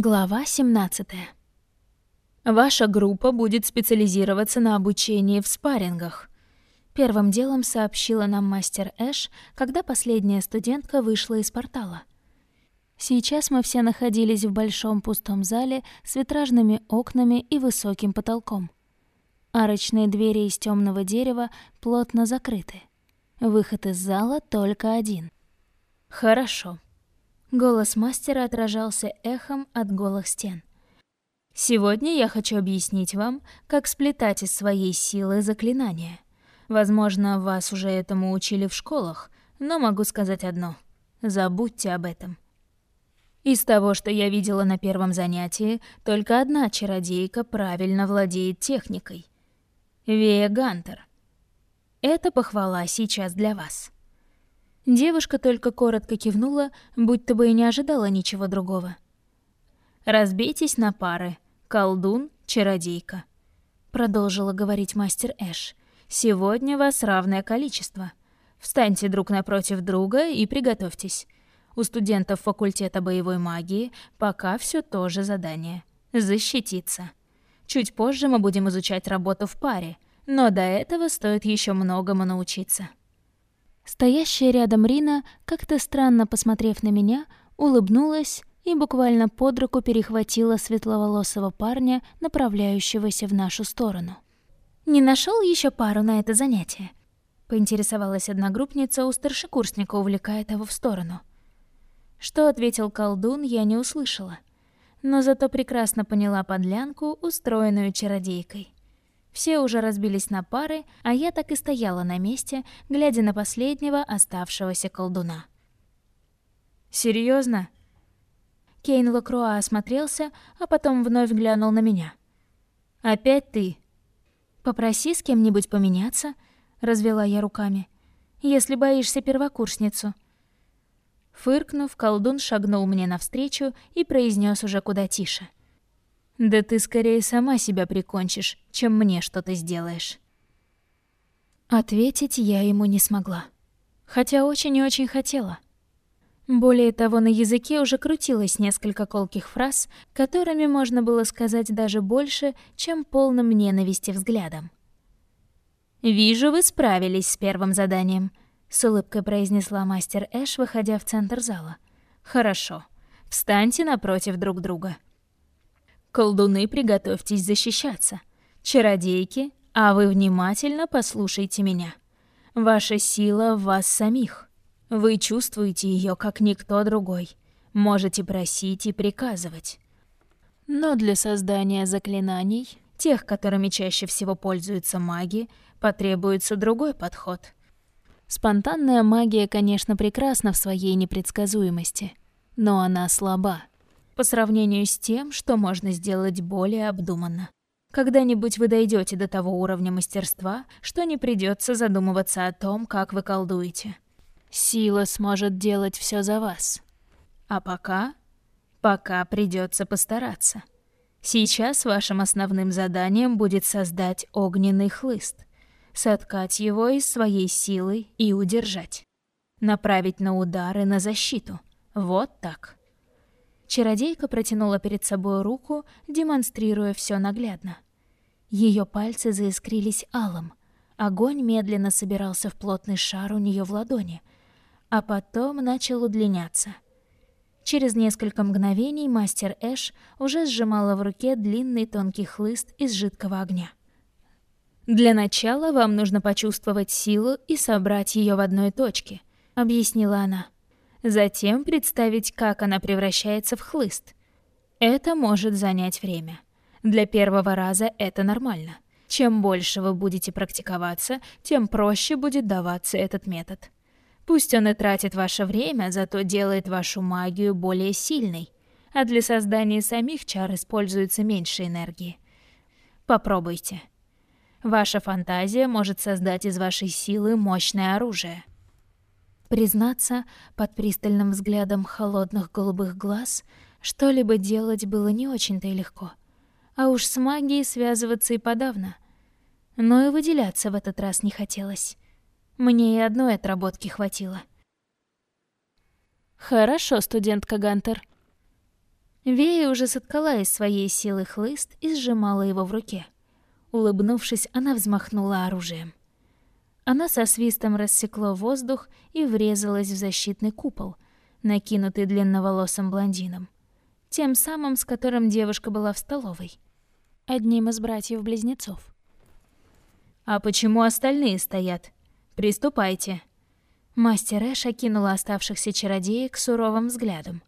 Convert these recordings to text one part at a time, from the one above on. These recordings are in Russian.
Глава 17. Ваша группа будет специализироваться на обучении в спаррингах. Первым делом сообщила нам мастер Эш, когда последняя студентка вышла из портала. Сейчас мы все находились в большом пустом зале с витражными окнами и высоким потолком. Арочные двери из темного дерева плотно закрыты. Выход из зала только один. Хорошо. Голос мастера отражался эхом от голых стен. Сегодня я хочу объяснить вам, как сплетать из своей силы заклинания. Возможно, вас уже этому учили в школах, но могу сказать одно. Забудьте об этом. Из того, что я видела на первом занятии, только одна чародейка правильно владеет техникой. Вея Гантер. Это похвала сейчас для вас. Девушка только коротко кивнула, будто бы и не ожидала ничего другого. «Разбейтесь на пары. Колдун, чародейка», — продолжила говорить мастер Эш. «Сегодня вас равное количество. Встаньте друг напротив друга и приготовьтесь. У студентов факультета боевой магии пока все то же задание. Защититься. Чуть позже мы будем изучать работу в паре, но до этого стоит еще многому научиться». Стоящая рядом Рина, как-то странно посмотрев на меня, улыбнулась и буквально под руку перехватила светловолосого парня, направляющегося в нашу сторону. «Не нашел еще пару на это занятие?» — поинтересовалась одногруппница у старшекурсника, увлекая того в сторону. Что ответил колдун, я не услышала, но зато прекрасно поняла подлянку, устроенную чародейкой. Все уже разбились на пары, а я так и стояла на месте, глядя на последнего оставшегося колдуна. Серьезно? Кейн Лакруа осмотрелся, а потом вновь глянул на меня. «Опять ты?» «Попроси с кем-нибудь поменяться», — развела я руками. «Если боишься первокурсницу». Фыркнув, колдун шагнул мне навстречу и произнес уже куда тише. Да ты скорее сама себя прикончишь, чем мне что-то сделаешь. Ответить я ему не смогла. Хотя очень и очень хотела. Более того, на языке уже крутилось несколько колких фраз, которыми можно было сказать даже больше, чем полным ненависти взглядом. «Вижу, вы справились с первым заданием», — с улыбкой произнесла мастер Эш, выходя в центр зала. «Хорошо. Встаньте напротив друг друга». Колдуны, приготовьтесь защищаться. Чародейки, а вы внимательно послушайте меня. Ваша сила в вас самих. Вы чувствуете ее, как никто другой. Можете просить и приказывать. Но для создания заклинаний, тех, которыми чаще всего пользуются маги, потребуется другой подход. Спонтанная магия, конечно, прекрасна в своей непредсказуемости, но она слаба по сравнению с тем, что можно сделать более обдуманно. Когда-нибудь вы дойдете до того уровня мастерства, что не придется задумываться о том, как вы колдуете. Сила сможет делать все за вас. А пока... Пока придется постараться. Сейчас вашим основным заданием будет создать огненный хлыст, соткать его из своей силы и удержать. Направить на удары, на защиту. Вот так. Чародейка протянула перед собой руку, демонстрируя все наглядно. Ее пальцы заискрились алым. Огонь медленно собирался в плотный шар у нее в ладони, а потом начал удлиняться. Через несколько мгновений мастер Эш уже сжимала в руке длинный тонкий хлыст из жидкого огня. «Для начала вам нужно почувствовать силу и собрать ее в одной точке», — объяснила она. Затем представить, как она превращается в хлыст. Это может занять время. Для первого раза это нормально. Чем больше вы будете практиковаться, тем проще будет даваться этот метод. Пусть он и тратит ваше время, зато делает вашу магию более сильной, а для создания самих чар используется меньше энергии. Попробуйте. Ваша фантазия может создать из вашей силы мощное оружие. Признаться, под пристальным взглядом холодных голубых глаз что-либо делать было не очень-то и легко. А уж с магией связываться и подавно. Но и выделяться в этот раз не хотелось. Мне и одной отработки хватило. «Хорошо, студентка Гантер». Вея уже соткала из своей силы хлыст и сжимала его в руке. Улыбнувшись, она взмахнула оружием. Она со свистом рассекло воздух и врезалась в защитный купол, накинутый длинноволосым блондином. Тем самым, с которым девушка была в столовой. Одним из братьев-близнецов. «А почему остальные стоят? Приступайте!» Мастер Эш окинула оставшихся чародеек суровым взглядом.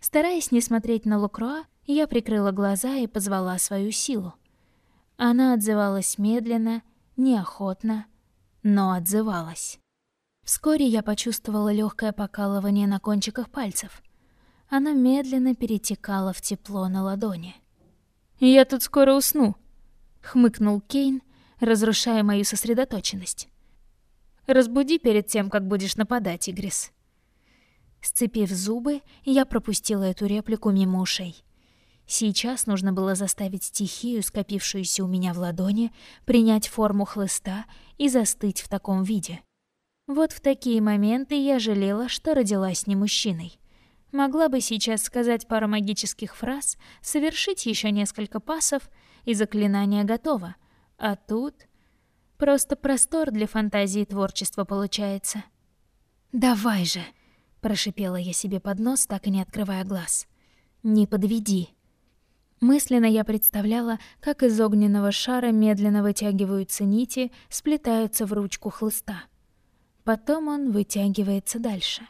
Стараясь не смотреть на Лукроа, я прикрыла глаза и позвала свою силу. Она отзывалась медленно, неохотно, но отзывалась. Вскоре я почувствовала легкое покалывание на кончиках пальцев. Оно медленно перетекало в тепло на ладони. «Я тут скоро усну», — хмыкнул Кейн, разрушая мою сосредоточенность. «Разбуди перед тем, как будешь нападать, Игрис». Сцепив зубы, я пропустила эту реплику мимо ушей. Сейчас нужно было заставить стихию, скопившуюся у меня в ладони, принять форму хлыста и застыть в таком виде. Вот в такие моменты я жалела, что родилась не мужчиной. Могла бы сейчас сказать пару магических фраз, совершить еще несколько пасов, и заклинание готово. А тут просто простор для фантазии и творчества получается. «Давай же!» — прошипела я себе под нос, так и не открывая глаз. «Не подведи!» Мысленно я представляла, как из огненного шара медленно вытягиваются нити, сплетаются в ручку хлыста. Потом он вытягивается дальше.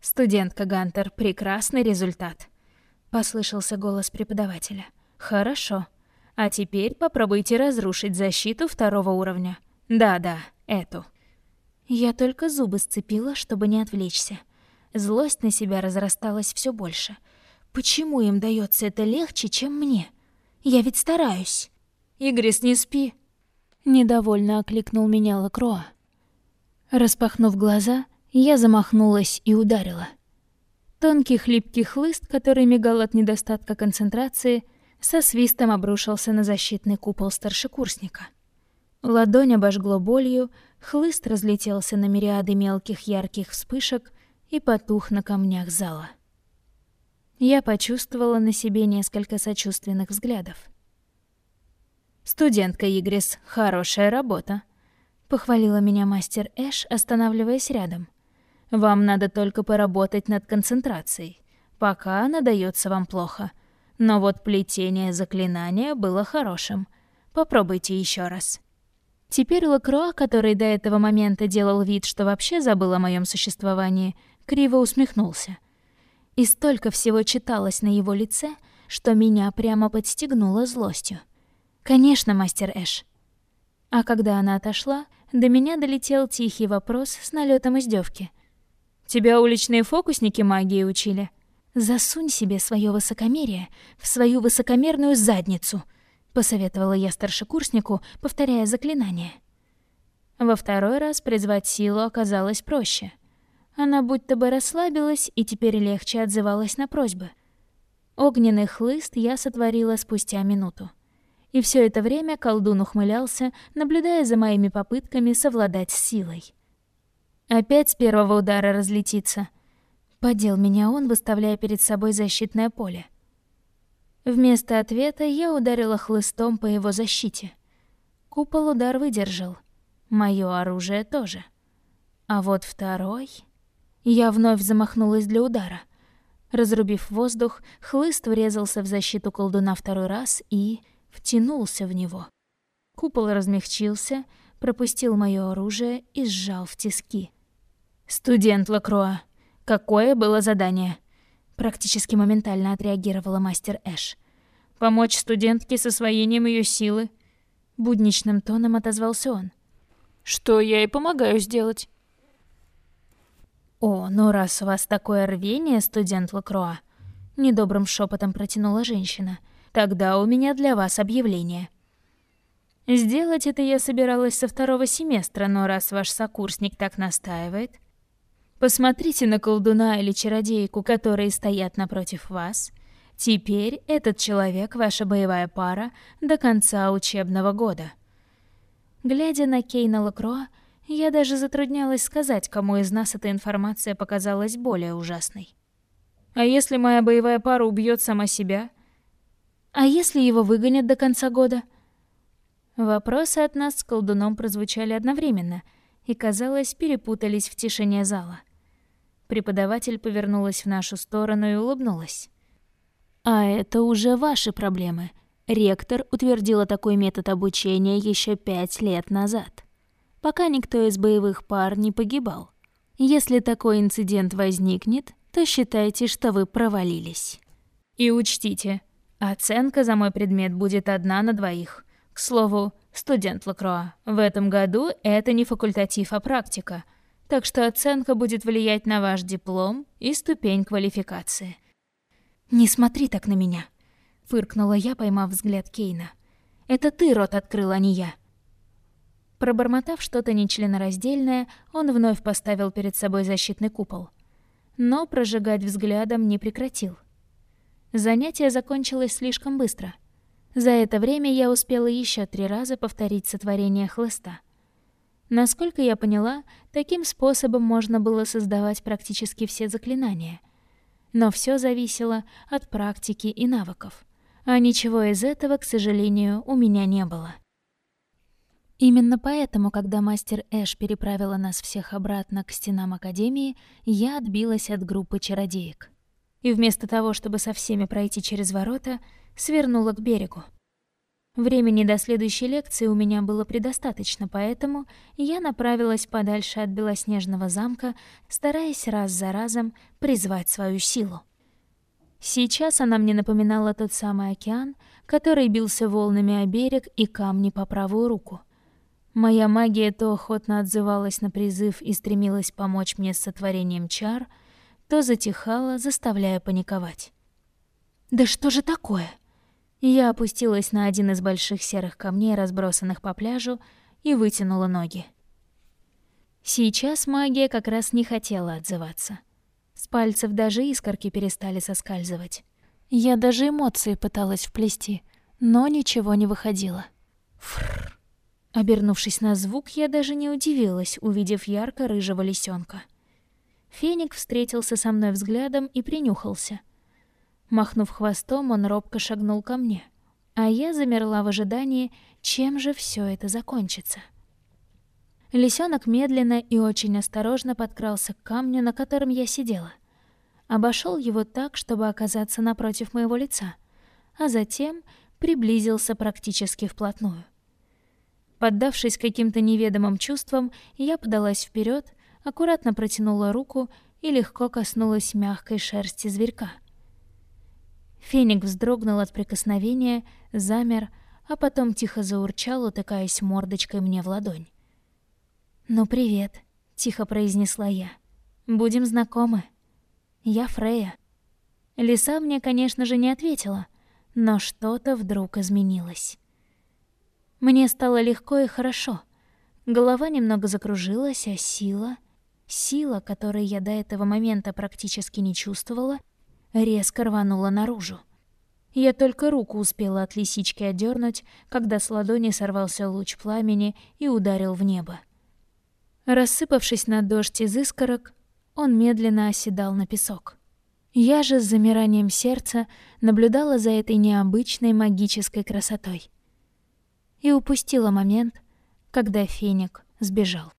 «Студентка Гантер, прекрасный результат!» — послышался голос преподавателя. «Хорошо. А теперь попробуйте разрушить защиту второго уровня. Да-да, эту». Я только зубы сцепила, чтобы не отвлечься. Злость на себя разрасталась все больше — Почему им дается это легче, чем мне? Я ведь стараюсь. Игрис, не спи. Недовольно окликнул меня Лакроа. Распахнув глаза, я замахнулась и ударила. Тонкий хлипкий хлыст, который мигал от недостатка концентрации, со свистом обрушился на защитный купол старшекурсника. Ладонь обожгло болью, хлыст разлетелся на мириады мелких ярких вспышек и потух на камнях зала. Я почувствовала на себе несколько сочувственных взглядов. «Студентка Игрис, хорошая работа», — похвалила меня мастер Эш, останавливаясь рядом. «Вам надо только поработать над концентрацией. Пока она дается вам плохо. Но вот плетение заклинания было хорошим. Попробуйте еще раз». Теперь Лакроа, который до этого момента делал вид, что вообще забыл о моем существовании, криво усмехнулся — и столько всего читалось на его лице, что меня прямо подстегнуло злостью. «Конечно, мастер Эш». А когда она отошла, до меня долетел тихий вопрос с налетом издевки. «Тебя уличные фокусники магии учили?» «Засунь себе свое высокомерие в свою высокомерную задницу», — посоветовала я старшекурснику, повторяя заклинание. Во второй раз призвать силу оказалось проще — она будто бы расслабилась и теперь легче отзывалась на просьбы. Огненный хлыст я сотворила спустя минуту. И все это время колдун ухмылялся, наблюдая за моими попытками совладать с силой. Опять с первого удара разлетится. Подел меня он, выставляя перед собой защитное поле. Вместо ответа я ударила хлыстом по его защите. Купол удар выдержал. Моё оружие тоже. А вот второй... Я вновь замахнулась для удара. Разрубив воздух, хлыст врезался в защиту колдуна второй раз и втянулся в него. Купол размягчился, пропустил моё оружие и сжал в тиски. «Студент Лакроа, какое было задание?» Практически моментально отреагировала мастер Эш. «Помочь студентке с освоением её силы?» Будничным тоном отозвался он. «Что я и помогаю сделать». «О, ну раз у вас такое рвение, студент Лакроа», — недобрым шепотом протянула женщина, «тогда у меня для вас объявление». Сделать это я собиралась со второго семестра, но раз ваш сокурсник так настаивает... Посмотрите на колдуна или чародейку, которые стоят напротив вас. Теперь этот человек — ваша боевая пара до конца учебного года. Глядя на Кейна Лакроа, я даже затруднялась сказать, кому из нас эта информация показалась более ужасной. А если моя боевая пара убьет сама себя? А если его выгонят до конца года? Вопросы от нас с колдуном прозвучали одновременно и, казалось, перепутались в тишине зала. Преподаватель повернулась в нашу сторону и улыбнулась. «А это уже ваши проблемы. Ректор утвердила такой метод обучения еще пять лет назад, пока никто из боевых пар не погибал. Если такой инцидент возникнет, то считайте, что вы провалились. И учтите, оценка за мой предмет будет одна на двоих. К слову, студент Лакроа, в этом году это не факультатив, а практика, так что оценка будет влиять на ваш диплом и ступень квалификации. «Не смотри так на меня», — фыркнула я, поймав взгляд Кейна. «Это ты рот открыл, а не я». Пробормотав что-то нечленораздельное, он вновь поставил перед собой защитный купол. Но прожигать взглядом не прекратил. Занятие закончилось слишком быстро. За это время я успела еще три раза повторить сотворение хлыста. Насколько я поняла, таким способом можно было создавать практически все заклинания — но все зависело от практики и навыков. А ничего из этого, к сожалению, у меня не было. Именно поэтому, когда мастер Эш переправила нас всех обратно к стенам Академии, я отбилась от группы чародеек. И вместо того, чтобы со всеми пройти через ворота, свернула к берегу. Времени до следующей лекции у меня было предостаточно, поэтому я направилась подальше от белоснежного замка, стараясь раз за разом призвать свою силу. Сейчас она мне напоминала тот самый океан, который бился волнами о берег и камни по правую руку. Моя магия то охотно отзывалась на призыв и стремилась помочь мне с сотворением чар, то затихала, заставляя паниковать. «Да что же такое?» Я опустилась на один из больших серых камней, разбросанных по пляжу, и вытянула ноги. Сейчас магия как раз не хотела отзываться. С пальцев даже искорки перестали соскальзывать. Я даже эмоции пыталась вплести, но ничего не выходило. Фррр. Обернувшись на звук, я даже не удивилась, увидев ярко-рыжего лисенка. Феник встретился со мной взглядом и принюхался — Махнув хвостом, он робко шагнул ко мне, а я замерла в ожидании, чем же все это закончится. Лисенок медленно и очень осторожно подкрался к камню, на котором я сидела. Обошел его так, чтобы оказаться напротив моего лица, а затем приблизился практически вплотную. Поддавшись каким-то неведомым чувствам, я подалась вперед, аккуратно протянула руку и легко коснулась мягкой шерсти зверька. Феник вздрогнул от прикосновения, замер, а потом тихо заурчал, утыкаясь мордочкой мне в ладонь. «Ну, привет», — тихо произнесла я. «Будем знакомы. Я Фрея». Лиса мне, конечно же, не ответила, но что-то вдруг изменилось. Мне стало легко и хорошо. Голова немного закружилась, а сила... Сила, которой я до этого момента практически не чувствовала — резко рванула наружу. Я только руку успела от лисички отдернуть, когда с ладони сорвался луч пламени и ударил в небо. Рассыпавшись на дождь из искорок, он медленно оседал на песок. Я же с замиранием сердца наблюдала за этой необычной магической красотой. И упустила момент, когда феник сбежал.